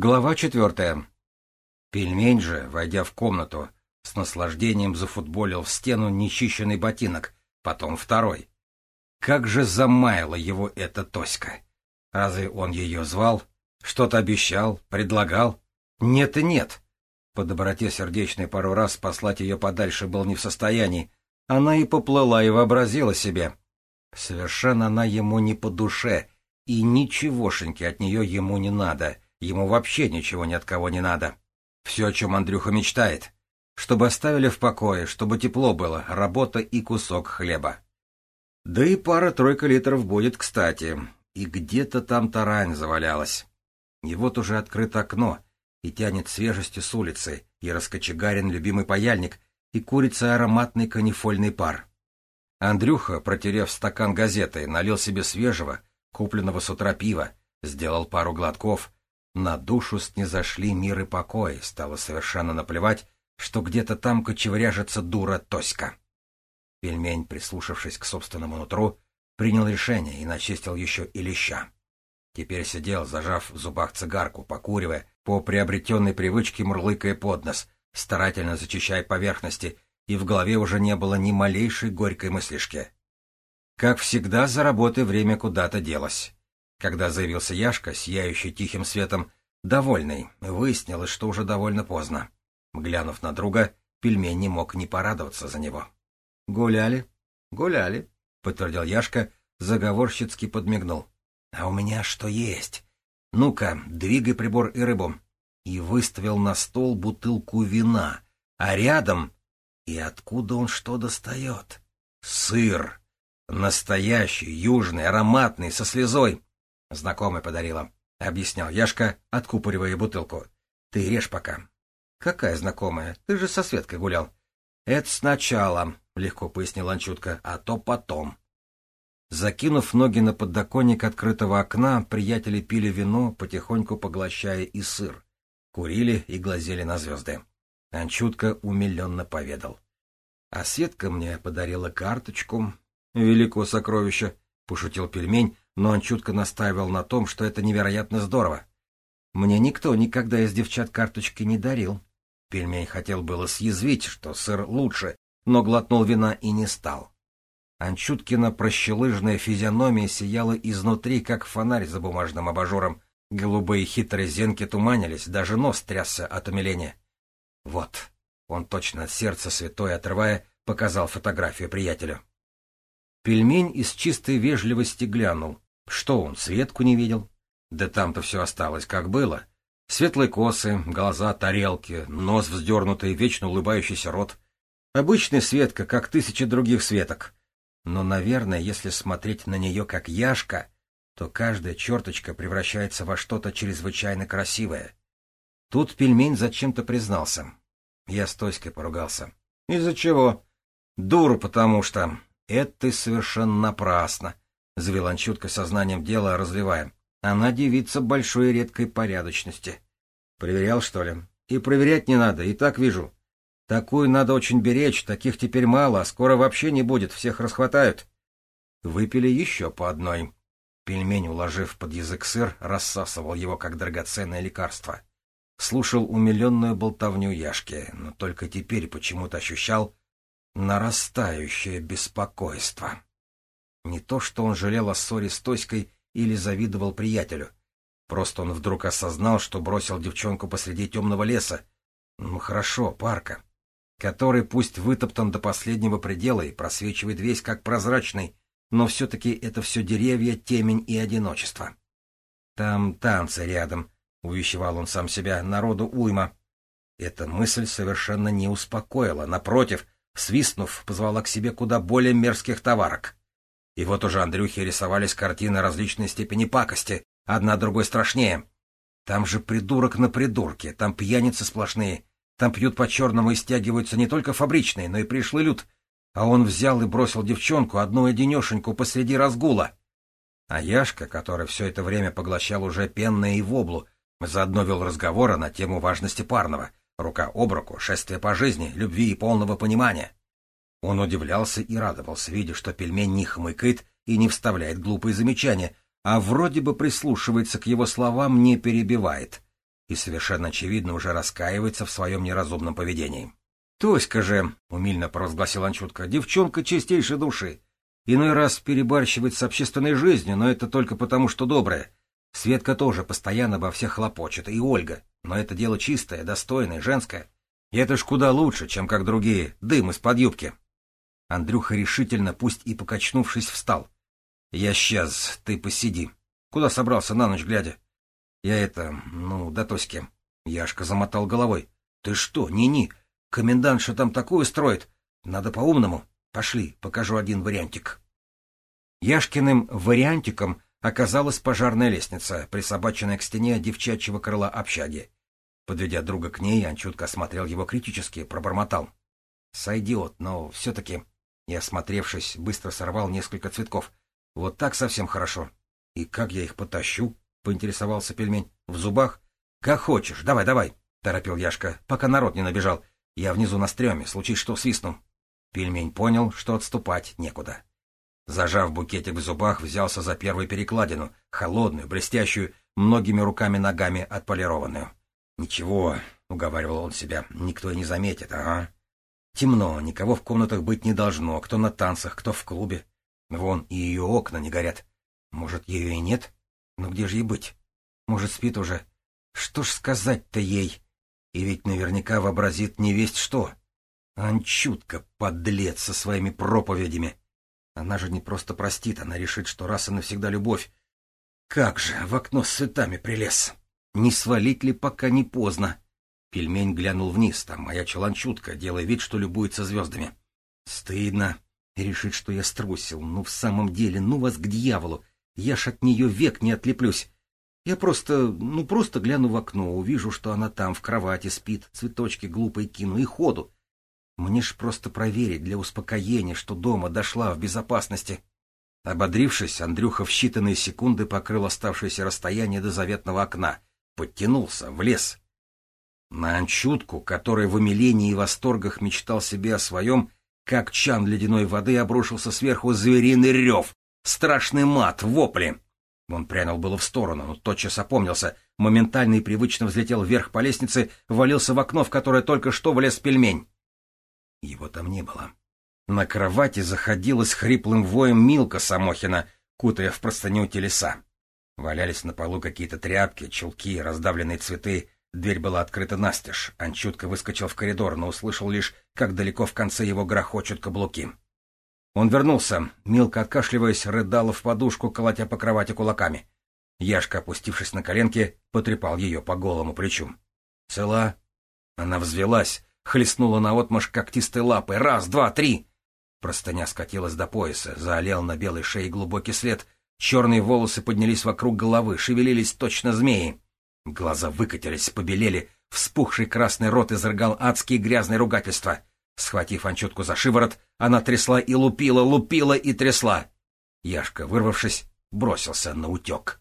Глава четвертая. Пельмень же, войдя в комнату, с наслаждением зафутболил в стену нечищенный ботинок, потом второй. Как же замаяла его эта Тоська! Разве он ее звал? Что-то обещал? Предлагал? Нет и нет. По доброте сердечной пару раз послать ее подальше был не в состоянии. Она и поплыла, и вообразила себе. Совершенно она ему не по душе, и ничегошеньки от нее ему не надо — Ему вообще ничего ни от кого не надо. Все, о чем Андрюха мечтает. Чтобы оставили в покое, чтобы тепло было, работа и кусок хлеба. Да и пара-тройка литров будет кстати. И где-то там тарань завалялась. И вот уже открыто окно, и тянет свежестью с улицы, и раскочегарен любимый паяльник, и курица ароматный канифольный пар. Андрюха, протерев стакан газеты, налил себе свежего, купленного с утра пива, сделал пару глотков — на душу снизошли мир и покой, стало совершенно наплевать, что где-то там кочевряжется дура Тоська. Пельмень, прислушавшись к собственному нутру, принял решение и начистил еще и леща. Теперь сидел, зажав в зубах цигарку, покуривая, по приобретенной привычке мурлыкая под нос, старательно зачищая поверхности, и в голове уже не было ни малейшей горькой мыслишки. Как всегда, за работой время куда-то делось. Когда заявился Яшка, сияющий тихим светом, довольный, выяснилось, что уже довольно поздно. Глянув на друга, пельмень не мог не порадоваться за него. — Гуляли? — Гуляли, — подтвердил Яшка, заговорщицки подмигнул. — А у меня что есть? Ну-ка, двигай прибор и рыбу. И выставил на стол бутылку вина, а рядом... И откуда он что достает? Сыр! Настоящий, южный, ароматный, со слезой. Знакомая подарила, — объяснял Яшка, откупоривая бутылку. — Ты режь пока. — Какая знакомая? Ты же со Светкой гулял. — Это сначала, — легко пояснил Анчутка, — а то потом. Закинув ноги на подоконник открытого окна, приятели пили вино, потихоньку поглощая и сыр. Курили и глазели на звезды. Анчутка умиленно поведал. — А Светка мне подарила карточку. — Велико сокровище, — пошутил пельмень, но он чутко настаивал на том, что это невероятно здорово. Мне никто никогда из девчат карточки не дарил. Пельмень хотел было съязвить, что сыр лучше, но глотнул вина и не стал. Анчуткина прощелыжная физиономия сияла изнутри, как фонарь за бумажным абажуром. Голубые хитрые зенки туманились, даже нос трясся от умиления. Вот, он точно от сердца святой отрывая, показал фотографию приятелю. Пельмень из чистой вежливости глянул. Что он, Светку не видел? Да там-то все осталось, как было. Светлые косы, глаза, тарелки, нос вздернутый, вечно улыбающийся рот. Обычная Светка, как тысячи других Светок. Но, наверное, если смотреть на нее как Яшка, то каждая черточка превращается во что-то чрезвычайно красивое. Тут пельмень зачем-то признался. Я с Тоськой поругался. Из-за чего? Дура, потому что... Это ты совершенно напрасно. — завел Анчутка сознанием дела, разливая. «Она девица большой и редкой порядочности». «Проверял, что ли?» «И проверять не надо, и так вижу. Такую надо очень беречь, таких теперь мало, а скоро вообще не будет, всех расхватают». Выпили еще по одной. Пельмень, уложив под язык сыр, рассасывал его как драгоценное лекарство. Слушал умиленную болтовню Яшки, но только теперь почему-то ощущал нарастающее беспокойство. Не то, что он жалел о ссоре с Тоськой или завидовал приятелю. Просто он вдруг осознал, что бросил девчонку посреди темного леса. Ну хорошо, парка. Который пусть вытоптан до последнего предела и просвечивает весь как прозрачный, но все-таки это все деревья, темень и одиночество. Там танцы рядом, — увещевал он сам себя, — народу уйма. Эта мысль совершенно не успокоила, напротив, свистнув, позвала к себе куда более мерзких товарок. И вот уже Андрюхе рисовались картины различной степени пакости, одна другой страшнее. Там же придурок на придурке, там пьяницы сплошные, там пьют по-черному и стягиваются не только фабричные, но и пришлый люд. А он взял и бросил девчонку, одну одинешеньку, посреди разгула. А Яшка, который все это время поглощал уже пенное и воблу, заодно вел разговоры на тему важности парного, рука об руку, шествие по жизни, любви и полного понимания. Он удивлялся и радовался, видя, что пельмень не хмыкает и не вставляет глупые замечания, а вроде бы прислушивается к его словам, не перебивает. и совершенно очевидно уже раскаивается в своем неразумном поведении. — Тоська же, — умильно провозгласил Анчутка, — девчонка чистейшей души. Иной раз перебарщивает с общественной жизнью, но это только потому, что добрая. Светка тоже постоянно обо всех хлопочет, и Ольга. Но это дело чистое, достойное, женское. И это ж куда лучше, чем как другие, дым из-под юбки. Андрюха решительно, пусть и покачнувшись, встал. — Я сейчас, ты посиди. Куда собрался на ночь глядя? — Я это, ну, до Тоськи. Яшка замотал головой. — Ты что, ни-ни, комендантша там такое строит. Надо по-умному. Пошли, покажу один вариантик. Яшкиным вариантиком оказалась пожарная лестница, присобаченная к стене девчачьего крыла общаги. Подведя друга к ней, Анчутка осмотрел его критически, пробормотал. — Сойдет, но все-таки... И, осмотревшись, быстро сорвал несколько цветков. Вот так совсем хорошо. — И как я их потащу? — поинтересовался пельмень. — В зубах? — Как хочешь, давай, давай, — торопил Яшка, пока народ не набежал. Я внизу на стреме, случись что, свистну. Пельмень понял, что отступать некуда. Зажав букетик в зубах, взялся за первую перекладину, холодную, блестящую, многими руками-ногами отполированную. «Ничего», — уговаривал он себя, — «никто и не заметит, ага». Темно, никого в комнатах быть не должно, кто на танцах, кто в клубе. Вон и ее окна не горят. Может, ее и нет? Но где же ей быть? Может, спит уже? Что ж сказать-то ей? И ведь наверняка вообразит не весть что. Анчутка, подлец со своими проповедями. Она же не просто простит, она решит, что раз и навсегда любовь. Как же, в окно с цветами прилез. Не свалить ли, пока не поздно? Пельмень глянул вниз, там моя челанчутка, делая вид, что любуется звездами. Стыдно. решит, что я струсил. Ну, в самом деле, ну вас к дьяволу. Я ж от нее век не отлеплюсь. Я просто, ну, просто гляну в окно, увижу, что она там, в кровати спит, цветочки глупые кину и ходу. Мне ж просто проверить для успокоения, что дома дошла в безопасности. Ободрившись, Андрюха в считанные секунды покрыл оставшееся расстояние до заветного окна, подтянулся, влез. На анчутку, который в умилении и восторгах мечтал себе о своем, как чан ледяной воды обрушился сверху звериный рев, страшный мат, вопли. Он прянул было в сторону, но тотчас опомнился, моментально и привычно взлетел вверх по лестнице, валился в окно, в которое только что влез пельмень. Его там не было. На кровати заходилась хриплым воем Милка Самохина, кутая в простыню телеса. Валялись на полу какие-то тряпки, чулки, раздавленные цветы. Дверь была открыта настежь. Анчутка выскочил в коридор, но услышал лишь, как далеко в конце его грохочут каблуки. Он вернулся. Милка, откашливаясь, рыдала в подушку, колотя по кровати кулаками. Яшка, опустившись на коленки, потрепал ее по голому плечу. «Цела?» Она взвелась, хлестнула наотмашь когтистой лапой. «Раз, два, три!» Простыня скатилась до пояса, заолел на белой шее глубокий след. Черные волосы поднялись вокруг головы, шевелились точно змеи. Глаза выкатились, побелели, вспухший красный рот изрыгал адские грязные ругательства. Схватив Анчутку за шиворот, она трясла и лупила, лупила и трясла. Яшка, вырвавшись, бросился на утек.